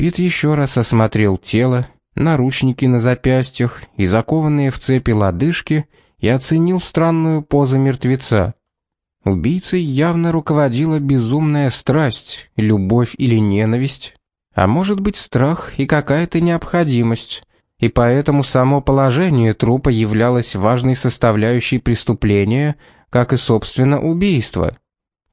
Пит еще раз осмотрел тело, наручники на запястьях и закованные в цепи лодыжки и оценил странную позу мертвеца. Убийцей явно руководила безумная страсть, любовь или ненависть, а может быть страх и какая-то необходимость, и поэтому само положение трупа являлось важной составляющей преступления, как и собственно убийство.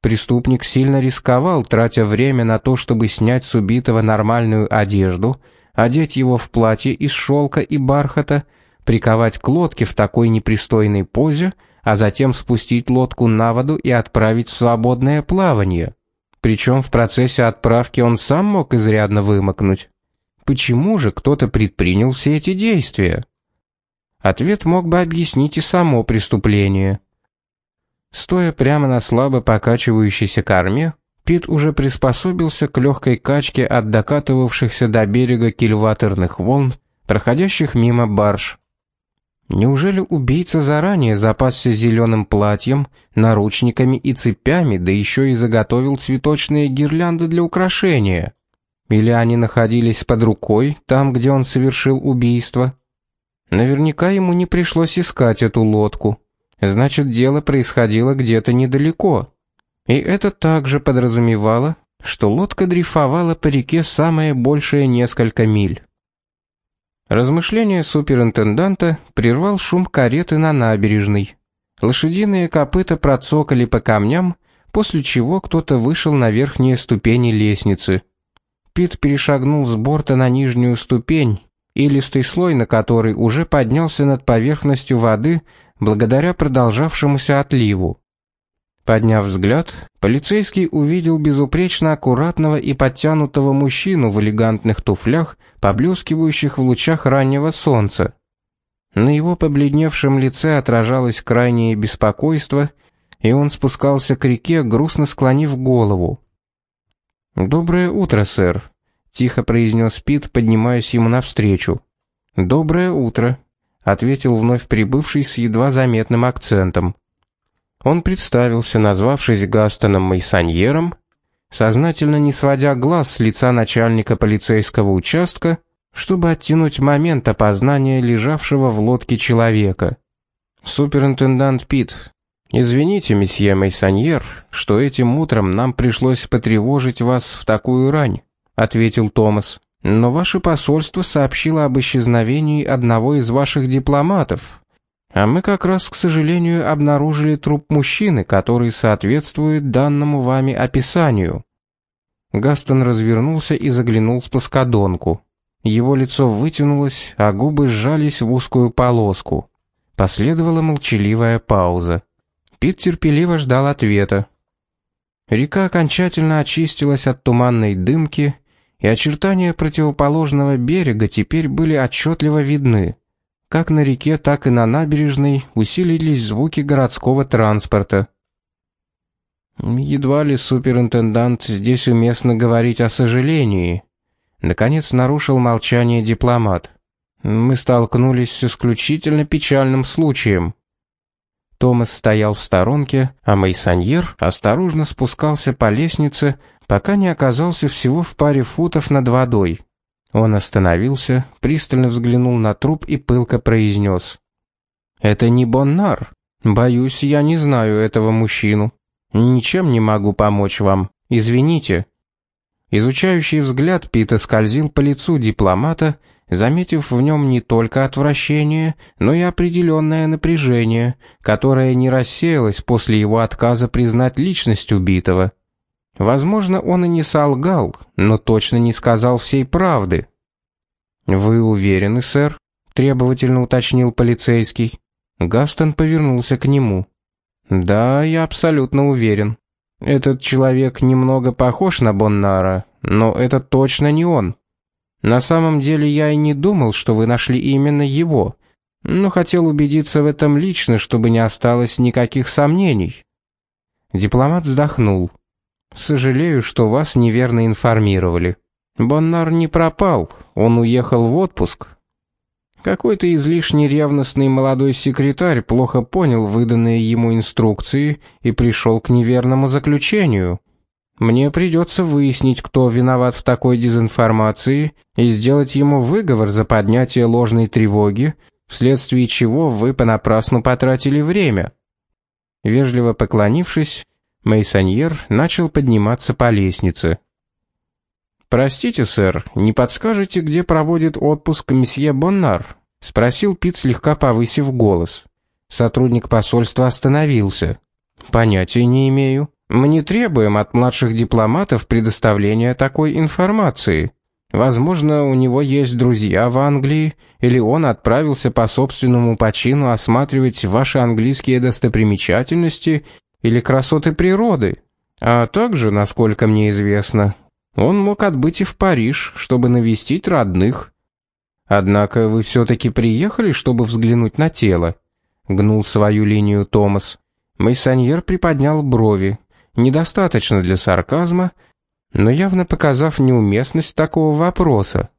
Преступник сильно рисковал, тратя время на то, чтобы снять с убитого нормальную одежду, одеть его в платье из шелка и бархата, приковать к лодке в такой непристойной позе, а затем спустить лодку на воду и отправить в свободное плавание. Причем в процессе отправки он сам мог изрядно вымокнуть. Почему же кто-то предпринял все эти действия? Ответ мог бы объяснить и само преступление. Стоя прямо на слабо покачивающейся корме, Пит уже приспособился к легкой качке от докатывавшихся до берега кильваторных волн, проходящих мимо барж. Неужели убийца заранее запасся зеленым платьем, наручниками и цепями, да еще и заготовил цветочные гирлянды для украшения? Или они находились под рукой, там, где он совершил убийство? Наверняка ему не пришлось искать эту лодку. Значит, дело происходило где-то недалеко. И это также подразумевало, что лодка дрейфовала по реке самое большее несколько миль. Размышления суперинтенданта прервал шум кареты на набережной. Лошадиные копыта процокали по камням, после чего кто-то вышел на верхние ступени лестницы. Пит перешагнул с борта на нижнюю ступень, и листый слой, на который уже поднялся над поверхностью воды, благодаря продолжавшемуся отливу. Подняв взгляд, полицейский увидел безупречно аккуратного и подтянутого мужчину в элегантных туфлях, поблескивающих в лучах раннего солнца. На его побледневшем лице отражалось крайнее беспокойство, и он спускался к реке, грустно склонив голову. «Доброе утро, сэр», — тихо произнес Пит, поднимаясь ему навстречу. «Доброе утро», ответил вновь прибывший с едва заметным акцентом. Он представился, назвавшись Гастоном Мейсаньером, сознательно не сводя глаз с лица начальника полицейского участка, чтобы оттянуть момент опознания лежавшего в лодке человека. Суперинтендант Пит, извините, месье Мейсаньер, что этим утром нам пришлось потревожить вас в такую рань, ответил Томас. Но ваше посольство сообщило об исчезновении одного из ваших дипломатов. А мы как раз, к сожалению, обнаружили труп мужчины, который соответствует данному вами описанию. Гастон развернулся и заглянул в плоскодонку. Его лицо вытянулось, а губы сжались в узкую полоску. Последовала молчаливая пауза. Пит терпеливо ждал ответа. Река окончательно очистилась от туманной дымки, и очертания противоположного берега теперь были отчетливо видны. Как на реке, так и на набережной усилились звуки городского транспорта. Едва ли суперинтендант здесь уместно говорить о сожалении. Наконец нарушил молчание дипломат. Мы столкнулись с исключительно печальным случаем. Томас стоял в сторонке, а Мейсоньер осторожно спускался по лестнице, пока не оказался всего в паре футов над водой. Он остановился, пристально взглянул на труп и пылко произнес. «Это не Боннар. Боюсь, я не знаю этого мужчину. Ничем не могу помочь вам. Извините». Изучающий взгляд Пита скользил по лицу дипломата, заметив в нем не только отвращение, но и определенное напряжение, которое не рассеялось после его отказа признать личность убитого. Возможно, он и не солгал, но точно не сказал всей правды. «Вы уверены, сэр?» — требовательно уточнил полицейский. Гастон повернулся к нему. «Да, я абсолютно уверен. Этот человек немного похож на Боннара, но это точно не он. На самом деле я и не думал, что вы нашли именно его, но хотел убедиться в этом лично, чтобы не осталось никаких сомнений». Дипломат вздохнул. Сожалею, что вас неверно информировали. Боннар не пропал, он уехал в отпуск. Какой-то излишне ревностный молодой секретарь плохо понял выданные ему инструкции и пришел к неверному заключению. Мне придется выяснить, кто виноват в такой дезинформации, и сделать ему выговор за поднятие ложной тревоги, вследствие чего вы понапрасну потратили время». Вежливо поклонившись, Мейсоньер начал подниматься по лестнице. «Простите, сэр, не подскажете, где проводит отпуск месье Боннар?» — спросил Пит, слегка повысив голос. Сотрудник посольства остановился. «Понятия не имею. Мы не требуем от младших дипломатов предоставления такой информации. Возможно, у него есть друзья в Англии, или он отправился по собственному почину осматривать ваши английские достопримечательности или красоты природы. А также, насколько мне известно, он мог отбыть и в Париж, чтобы навестить родных. Однако вы все-таки приехали, чтобы взглянуть на тело?» Гнул свою линию Томас. Мейсоньер приподнял брови. Недостаточно для сарказма, но явно показав неуместность такого вопроса.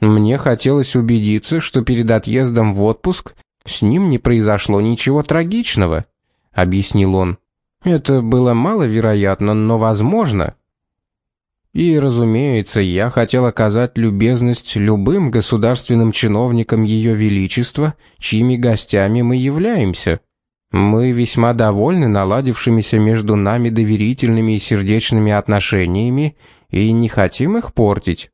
Мне хотелось убедиться, что перед отъездом в отпуск с ним не произошло ничего трагичного, объяснил он. Это было маловероятно, но возможно. И, разумеется, я хотел оказать любезность любым государственным чиновникам Ее Величества, чьими гостями мы являемся. Мы весьма довольны наладившимися между нами доверительными и сердечными отношениями и не хотим их портить.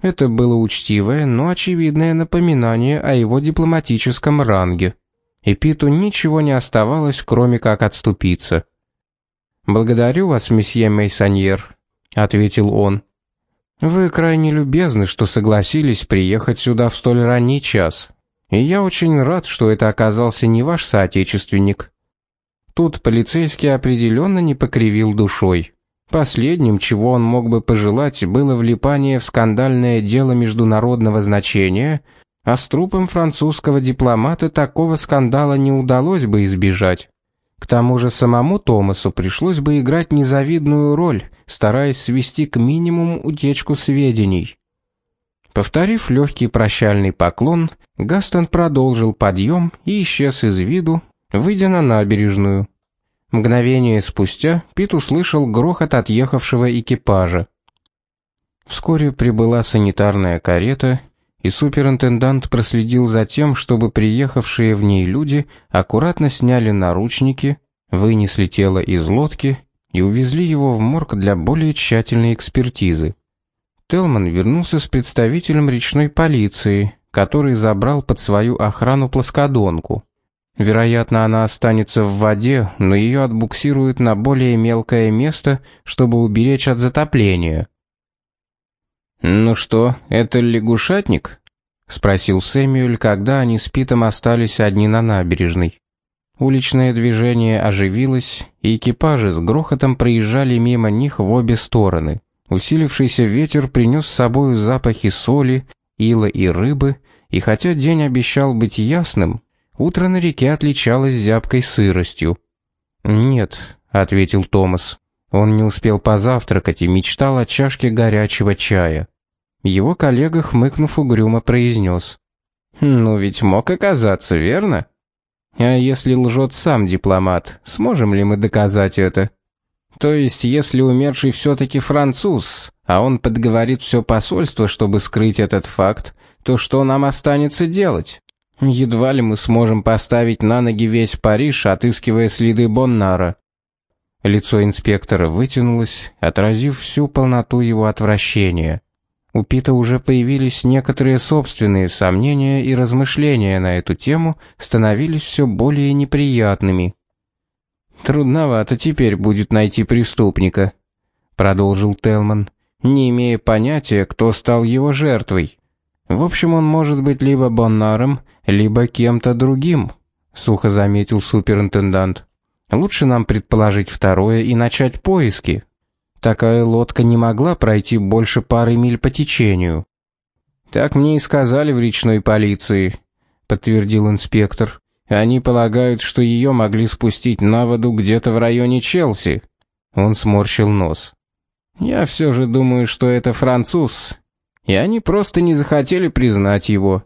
Это было учтивое, но очевидное напоминание о его дипломатическом ранге. И Питу ничего не оставалось, кроме как отступиться. «Благодарю вас, месье Мейсоньер», ответил он. Вы крайне любезны, что согласились приехать сюда в столь ранний час. И я очень рад, что это оказался не ваш соотечественник. Тут полицейский определенно не покривил душой. Последним, чего он мог бы пожелать, было влипание в скандальное дело международного значения, а с трупом французского дипломата такого скандала не удалось бы избежать. К тому же самому Томасу пришлось бы играть незавидную роль, стараясь свести к минимуму утечку сведений. Повторив легкий прощальный поклон, Гастон продолжил подъем и исчез из виду, выйдя на набережную. Мгновение спустя Пит услышал грохот отъехавшего экипажа. Вскоре прибыла санитарная карета, и суперинтендант проследил за тем, чтобы приехавшие в ней люди аккуратно сняли наручники, вынесли тело из лодки и увезли его в морг для более тщательной экспертизы. Телман вернулся с представителем речной полиции, который забрал под свою охрану плоскодонку. Вероятно, она останется в воде, но ее отбуксируют на более мелкое место, чтобы уберечь от затопления. «Ну что, это лягушатник?» — спросил Сэмюэль, когда они с Питом остались одни на набережной. Уличное движение оживилось, и экипажи с грохотом проезжали мимо них в обе стороны. Усилившийся ветер принес с собой запахи соли, ила и рыбы, и хотя день обещал быть ясным, утро на реке отличалось зябкой сыростью. «Нет», — ответил Томас. Он не успел позавтракать и мечтал о чашке горячего чая. Его коллега, хмыкнув угрюмо, произнес. «Ну ведь мог оказаться, верно? А если лжет сам дипломат, сможем ли мы доказать это? То есть, если умерший все-таки француз, а он подговорит все посольство, чтобы скрыть этот факт, то что нам останется делать? Едва ли мы сможем поставить на ноги весь Париж, отыскивая следы Боннара». Лицо инспектора вытянулось, отразив всю полноту его отвращения. У Пита уже появились некоторые собственные сомнения и размышления на эту тему становились все более неприятными. «Трудновато теперь будет найти преступника», — продолжил Телман, не имея понятия, кто стал его жертвой. «В общем, он может быть либо Боннаром, либо кем-то другим», — сухо заметил суперинтендант. «Лучше нам предположить второе и начать поиски». Такая лодка не могла пройти больше пары миль по течению. Так мне и сказали в речной полиции, подтвердил инспектор. Они полагают, что ее могли спустить на воду где-то в районе Челси. Он сморщил нос. Я все же думаю, что это француз, и они просто не захотели признать его.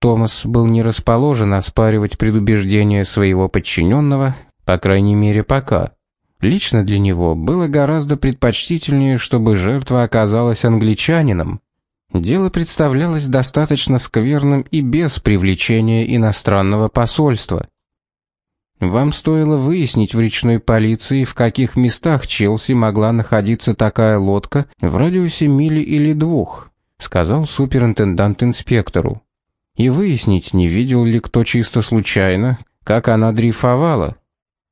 Томас был не расположен оспаривать предубеждения своего подчиненного, по крайней мере, пока. Лично для него было гораздо предпочтительнее, чтобы жертва оказалась англичанином. Дело представлялось достаточно скверным и без привлечения иностранного посольства. Вам стоило выяснить в речной полиции, в каких местах Челси могла находиться такая лодка в радиусе мили или двух, сказал суперинтендант инспектору. И выяснить, не видел ли кто чисто случайно, как она дрейфовала.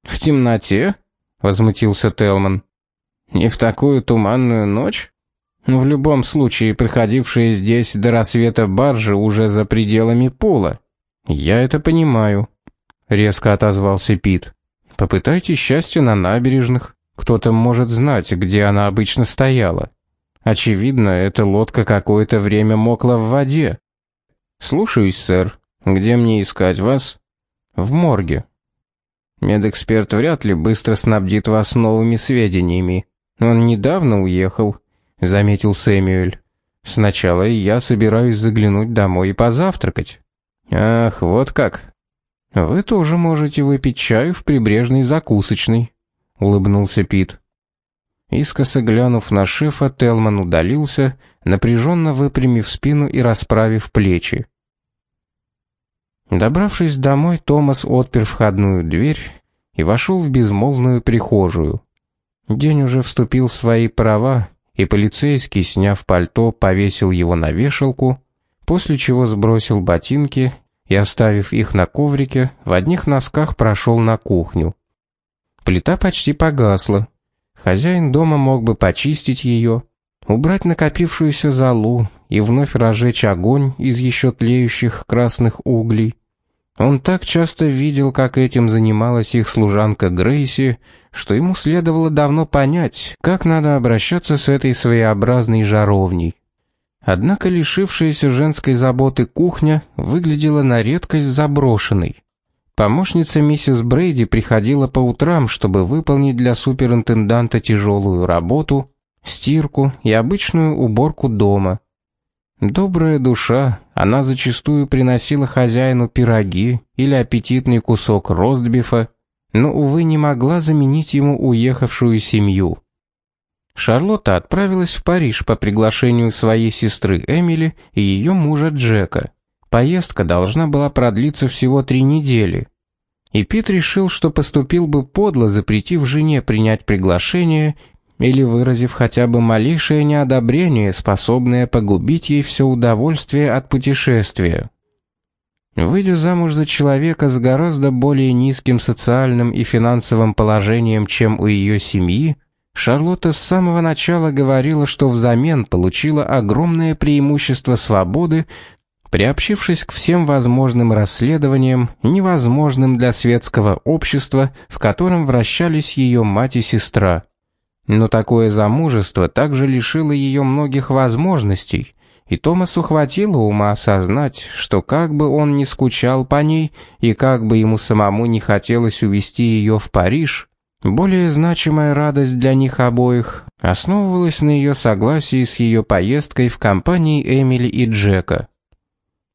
В темноте? Возмутился Телман. Не в такую туманную ночь? В любом случае, приходившие здесь до рассвета баржи уже за пределами пола. Я это понимаю, резко отозвался Пит. Попытайтесь счастье на набережных. Кто-то может знать, где она обычно стояла. Очевидно, эта лодка какое-то время мокла в воде. Слушаюсь, сэр. Где мне искать вас? В морге. Медэксперт вряд ли быстро снабдит вас новыми сведениями. Он недавно уехал, заметил Сэмюэль. Сначала я собираюсь заглянуть домой и позавтракать. Ах, вот как. Вы тоже можете выпить чаю в прибрежной закусочной, улыбнулся Пит. Искоса глянув на шефа, Телман удалился, напряженно выпрямив спину и расправив плечи. Добравшись домой, Томас отпер входную дверь и вошел в безмолвную прихожую. День уже вступил в свои права, и полицейский, сняв пальто, повесил его на вешалку, после чего сбросил ботинки и, оставив их на коврике, в одних носках прошел на кухню. Плита почти погасла. Хозяин дома мог бы почистить ее, убрать накопившуюся золу и вновь разжечь огонь из еще тлеющих красных углей. Он так часто видел, как этим занималась их служанка Грейси, что ему следовало давно понять, как надо обращаться с этой своеобразной жаровней. Однако лишившаяся женской заботы кухня выглядела на редкость заброшенной. Помощница миссис Брейди приходила по утрам, чтобы выполнить для суперинтенданта тяжелую работу, стирку и обычную уборку дома. Добрая душа, она зачастую приносила хозяину пироги или аппетитный кусок ростбифа, но, увы, не могла заменить ему уехавшую семью. Шарлотта отправилась в Париж по приглашению своей сестры Эмили и ее мужа Джека. Поездка должна была продлиться всего три недели. И Пит решил, что поступил бы подло, запретив жене принять приглашение или выразив хотя бы малейшее неодобрение, способное погубить ей все удовольствие от путешествия. Выйдя замуж за человека с гораздо более низким социальным и финансовым положением, чем у ее семьи, Шарлотта с самого начала говорила, что взамен получила огромное преимущество свободы, приобщившись к всем возможным расследованиям, невозможным для светского общества, в котором вращались ее мать и сестра. Но такое замужество также лишило ее многих возможностей, и Томасу хватило ума осознать, что как бы он ни скучал по ней и как бы ему самому не хотелось увезти ее в Париж, более значимая радость для них обоих основывалась на ее согласии с ее поездкой в компании Эмили и Джека.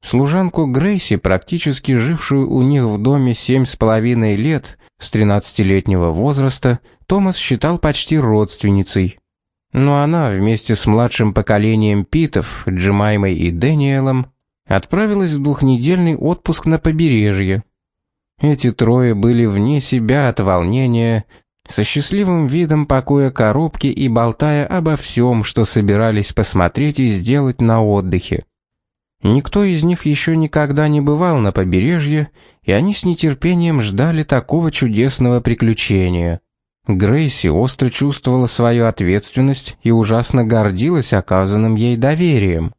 Служанку Грейси, практически жившую у них в доме семь с половиной лет, с тринадцатилетнего возраста, Томас считал почти родственницей. Но она вместе с младшим поколением Питов, Джимаймой и Дэниелом, отправилась в двухнедельный отпуск на побережье. Эти трое были вне себя от волнения, со счастливым видом пакуя коробки и болтая обо всем, что собирались посмотреть и сделать на отдыхе. Никто из них еще никогда не бывал на побережье, и они с нетерпением ждали такого чудесного приключения. Грейси остро чувствовала свою ответственность и ужасно гордилась оказанным ей доверием.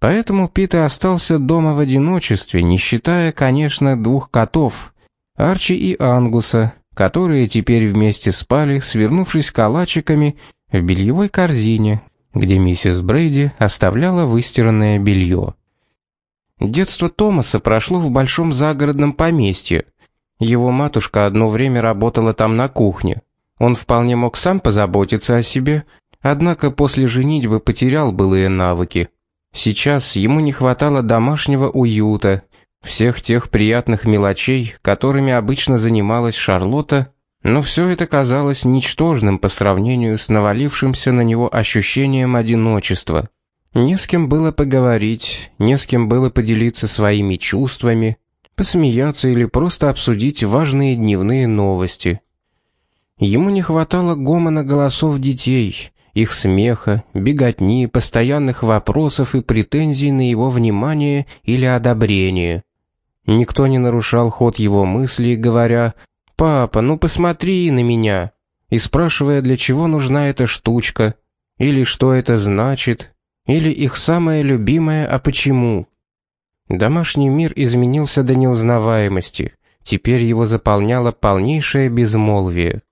Поэтому Пит и остался дома в одиночестве, не считая, конечно, двух котов, Арчи и Ангуса, которые теперь вместе спали, свернувшись калачиками в бельевой корзине, где миссис Брейди оставляла выстиранное белье. Детство Томаса прошло в большом загородном поместье. Его матушка одно время работала там на кухне. Он вполне мог сам позаботиться о себе, однако после женитьбы потерял былые навыки. Сейчас ему не хватало домашнего уюта, всех тех приятных мелочей, которыми обычно занималась Шарлотта, Но все это казалось ничтожным по сравнению с навалившимся на него ощущением одиночества. Не с кем было поговорить, не с кем было поделиться своими чувствами, посмеяться или просто обсудить важные дневные новости. Ему не хватало гомона голосов детей, их смеха, беготни, постоянных вопросов и претензий на его внимание или одобрение. Никто не нарушал ход его мыслей, говоря «Папа, ну посмотри на меня», и спрашивая, для чего нужна эта штучка, или что это значит, или их самое любимое «а почему?». Домашний мир изменился до неузнаваемости, теперь его заполняло полнейшее безмолвие.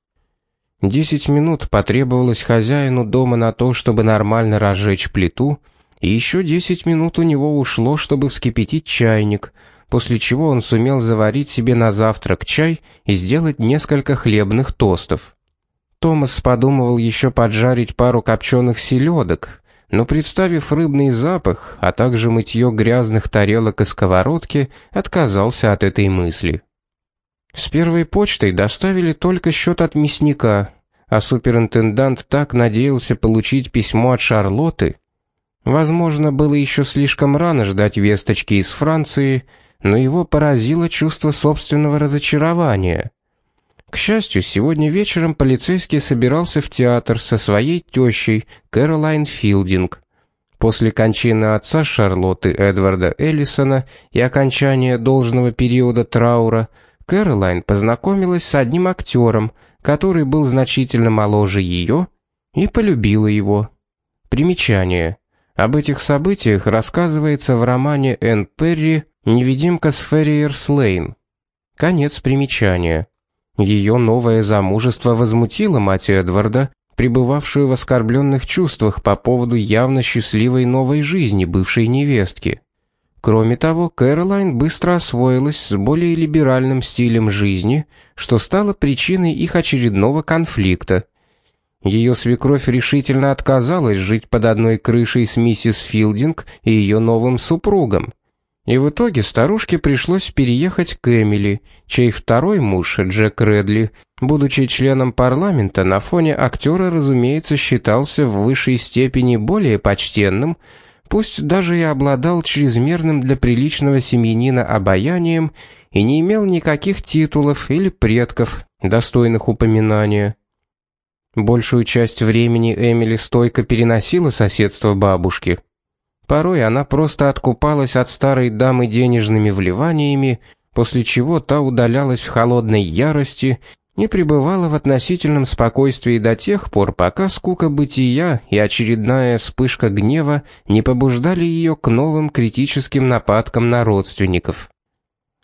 Десять минут потребовалось хозяину дома на то, чтобы нормально разжечь плиту, и еще десять минут у него ушло, чтобы вскипятить чайник, после чего он сумел заварить себе на завтрак чай и сделать несколько хлебных тостов. Томас подумывал еще поджарить пару копченых селедок, но представив рыбный запах, а также мытье грязных тарелок и сковородки, отказался от этой мысли. С первой почтой доставили только счет от мясника, а суперинтендант так надеялся получить письмо от Шарлотты. Возможно, было еще слишком рано ждать весточки из Франции, но его поразило чувство собственного разочарования. К счастью, сегодня вечером полицейский собирался в театр со своей тещей Кэролайн Филдинг. После кончины отца Шарлотты Эдварда Эллисона и окончания должного периода траура Кэролайн познакомилась с одним актером, который был значительно моложе ее, и полюбила его. Примечание. Об этих событиях рассказывается в романе Энн Перри «Невидимка с Ферриерс Лейн». Конец примечания. Ее новое замужество возмутило мать Эдварда, пребывавшую в оскорбленных чувствах по поводу явно счастливой новой жизни бывшей невестки. Кроме того, Кэролайн быстро освоилась с более либеральным стилем жизни, что стало причиной их очередного конфликта. Ее свекровь решительно отказалась жить под одной крышей с миссис Филдинг и ее новым супругом. И в итоге старушке пришлось переехать к Эмили, чей второй муж, Джек Редли, будучи членом парламента, на фоне актера, разумеется, считался в высшей степени более почтенным, пусть даже и обладал чрезмерным для приличного семьянина обаянием и не имел никаких титулов или предков, достойных упоминания. Большую часть времени Эмили стойко переносила соседство бабушки – Порой она просто откупалась от старой дамы денежными вливаниями, после чего та удалялась в холодной ярости и пребывала в относительном спокойствии до тех пор, пока скука бытия и очередная вспышка гнева не побуждали ее к новым критическим нападкам на родственников.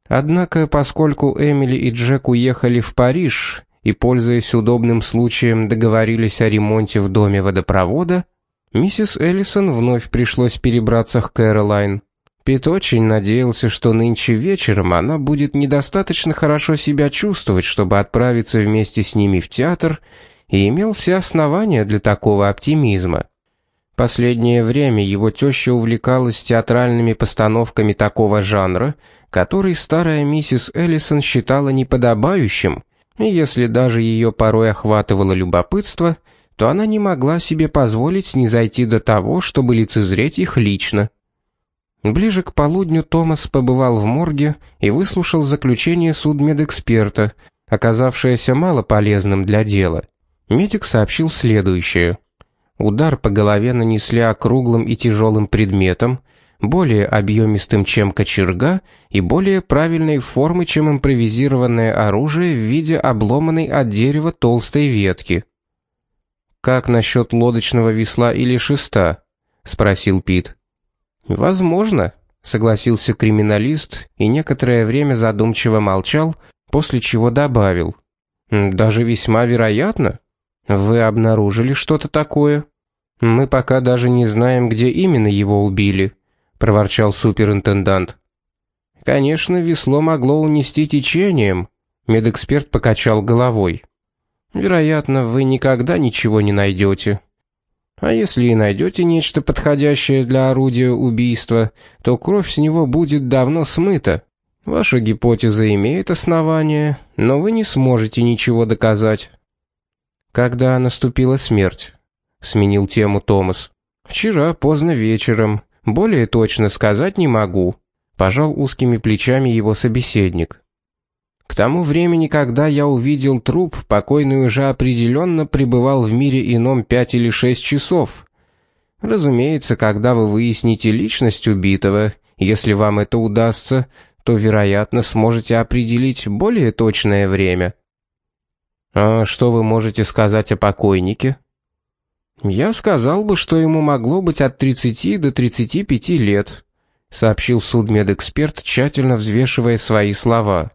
Однако, поскольку Эмили и Джек уехали в Париж и, пользуясь удобным случаем, договорились о ремонте в доме водопровода, Миссис Эллисон вновь пришлось перебраться к Кэролайн. Пит очень надеялся, что нынче вечером она будет недостаточно хорошо себя чувствовать, чтобы отправиться вместе с ними в театр, и имел все основания для такого оптимизма. Последнее время его теща увлекалась театральными постановками такого жанра, который старая миссис Эллисон считала неподобающим, и если даже ее порой охватывало любопытство – то она не могла себе позволить не зайти до того, чтобы лицезреть их лично. Ближе к полудню Томас побывал в морге и выслушал заключение судмедэксперта, оказавшееся мало полезным для дела. Медик сообщил следующее. Удар по голове нанесли округлым и тяжелым предметом, более объемистым, чем кочерга, и более правильной формы, чем импровизированное оружие в виде обломанной от дерева толстой ветки. «Как насчет лодочного весла или шеста?» — спросил Пит. «Возможно», — согласился криминалист и некоторое время задумчиво молчал, после чего добавил. «Даже весьма вероятно. Вы обнаружили что-то такое?» «Мы пока даже не знаем, где именно его убили», — проворчал суперинтендант. «Конечно, весло могло унести течением», — медэксперт покачал головой. Вероятно, вы никогда ничего не найдете. А если и найдете нечто подходящее для орудия убийства, то кровь с него будет давно смыта. Ваша гипотеза имеет основание, но вы не сможете ничего доказать. Когда наступила смерть? Сменил тему Томас. Вчера поздно вечером. Более точно сказать не могу. Пожал узкими плечами его собеседник. К тому времени, когда я увидел труп, покойный уже определенно пребывал в мире ином пять или шесть часов. Разумеется, когда вы выясните личность убитого, если вам это удастся, то, вероятно, сможете определить более точное время. А что вы можете сказать о покойнике? Я сказал бы, что ему могло быть от 30 до 35 лет, сообщил судмедэксперт, тщательно взвешивая свои слова.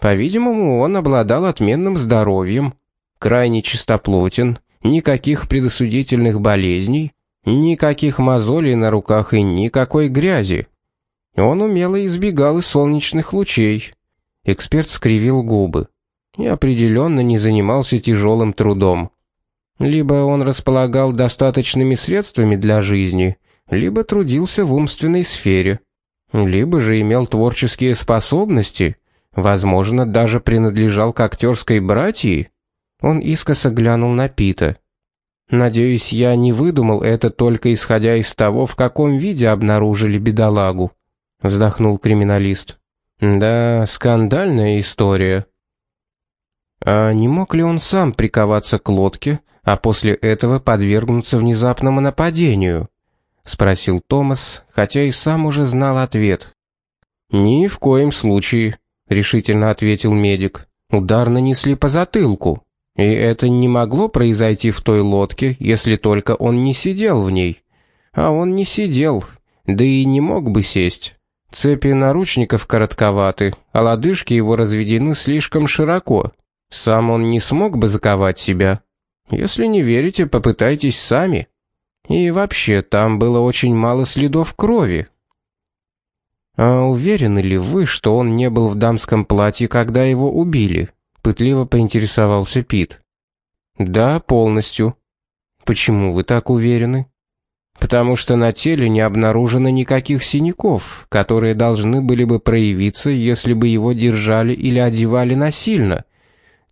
По-видимому, он обладал отменным здоровьем, крайне чистоплотен, никаких предосудительных болезней, никаких мозолей на руках и никакой грязи. Он умело избегал и солнечных лучей. Эксперт скривил губы. И определенно не занимался тяжелым трудом. Либо он располагал достаточными средствами для жизни, либо трудился в умственной сфере, либо же имел творческие способности, возможно, даже принадлежал к актерской братьи. Он искоса глянул на Пита. Надеюсь, я не выдумал это только исходя из того, в каком виде обнаружили бедолагу, вздохнул криминалист. Да, скандальная история. А не мог ли он сам приковаться к лодке, а после этого подвергнуться внезапному нападению? спросил Томас, хотя и сам уже знал ответ. Ни в коем случае, решительно ответил медик. Удар нанесли по затылку. И это не могло произойти в той лодке, если только он не сидел в ней. А он не сидел, да и не мог бы сесть. Цепи наручников коротковаты, а лодыжки его разведены слишком широко. Сам он не смог бы заковать себя. Если не верите, попытайтесь сами. И вообще, там было очень мало следов крови. А уверены ли вы, что он не был в дамском платье, когда его убили? пытливо поинтересовался Пит. Да, полностью. Почему вы так уверены? Потому что на теле не обнаружено никаких синяков, которые должны были бы проявиться, если бы его держали или одевали насильно,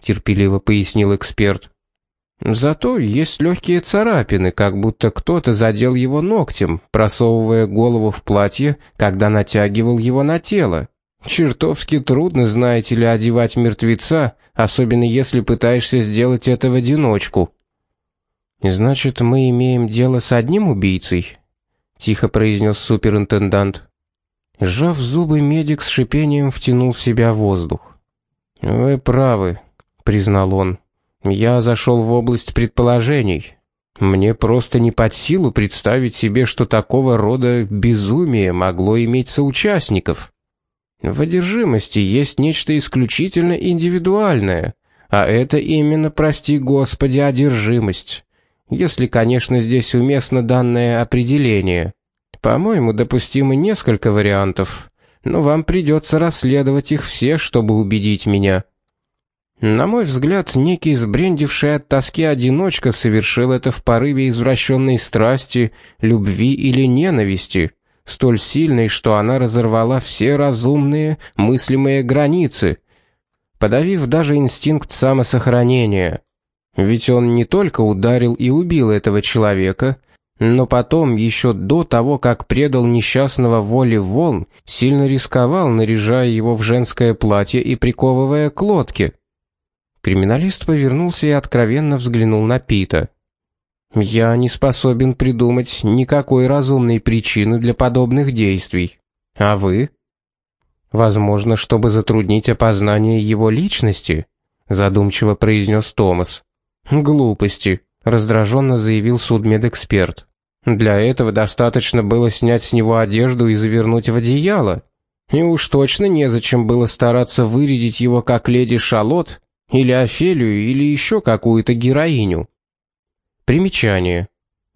терпеливо пояснил эксперт. Зато есть легкие царапины, как будто кто-то задел его ногтем, просовывая голову в платье, когда натягивал его на тело. Чертовски трудно, знаете ли, одевать мертвеца, особенно если пытаешься сделать это в одиночку. Значит, мы имеем дело с одним убийцей, тихо произнес суперинтендант. Сжав зубы, медик с шипением втянул в себя воздух. Вы правы, признал он. Я зашел в область предположений. Мне просто не под силу представить себе, что такого рода безумие могло иметь соучастников. В одержимости есть нечто исключительно индивидуальное, а это именно, прости Господи, одержимость. Если, конечно, здесь уместно данное определение. По-моему, допустимы несколько вариантов, но вам придется расследовать их все, чтобы убедить меня. На мой взгляд, некий сбрендивший от тоски одиночка совершил это в порыве извращенной страсти, любви или ненависти – столь сильной, что она разорвала все разумные, мыслимые границы, подавив даже инстинкт самосохранения. Ведь он не только ударил и убил этого человека, но потом, еще до того, как предал несчастного воле волн, сильно рисковал, наряжая его в женское платье и приковывая к лодке. Криминалист повернулся и откровенно взглянул на Пита. Я не способен придумать никакой разумной причины для подобных действий. А вы? Возможно, чтобы затруднить опознание его личности, задумчиво произнес Томас. Глупости, раздраженно заявил судмедэксперт. Для этого достаточно было снять с него одежду и завернуть в одеяло. И уж точно незачем было стараться вырядить его как леди Шалот или Офелию или еще какую-то героиню. Примечание.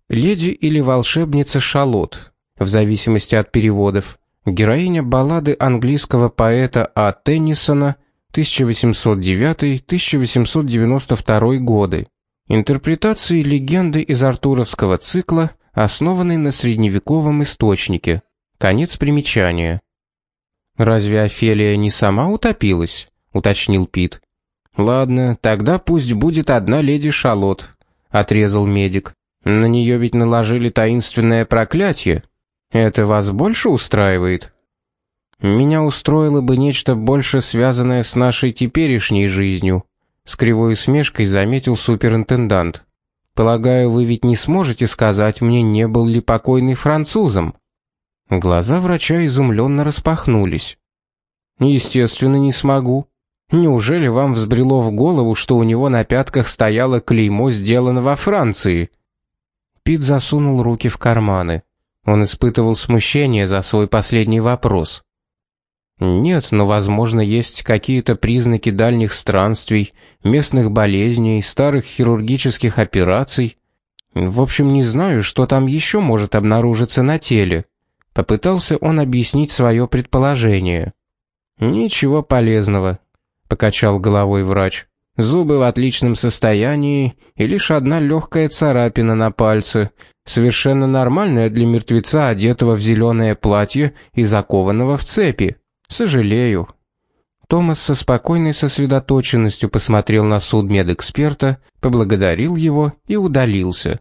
Леди или волшебница Шалот, в зависимости от переводов. Героиня баллады английского поэта А. Теннисона 1809-1892 годы. Интерпретации легенды из артуровского цикла, основанной на средневековом источнике. Конец примечания. Разве Офелия не сама утопилась? уточнил Пит. Ладно, тогда пусть будет одна леди Шалот, отрезал медик. На нее ведь наложили таинственное проклятие. Это вас больше устраивает? Меня устроило бы нечто больше связанное с нашей теперешней жизнью, с кривой усмешкой заметил суперинтендант. Полагаю, вы ведь не сможете сказать мне, не был ли покойный французом. Глаза врача изумленно распахнулись. Естественно, не смогу. Неужели вам взбрело в голову, что у него на пятках стояло клеймо «Сделано во Франции»? Пит засунул руки в карманы. Он испытывал смущение за свой последний вопрос. Нет, но, возможно, есть какие-то признаки дальних странствий, местных болезней, старых хирургических операций. В общем, не знаю, что там еще может обнаружиться на теле. Попытался он объяснить свое предположение. Ничего полезного, покачал головой врач. Зубы в отличном состоянии и лишь одна легкая царапина на пальце, совершенно нормальная для мертвеца, одетого в зеленое платье и закованного в цепи. Сожалею. Томас со спокойной сосредоточенностью посмотрел на суд медэксперта, поблагодарил его и удалился.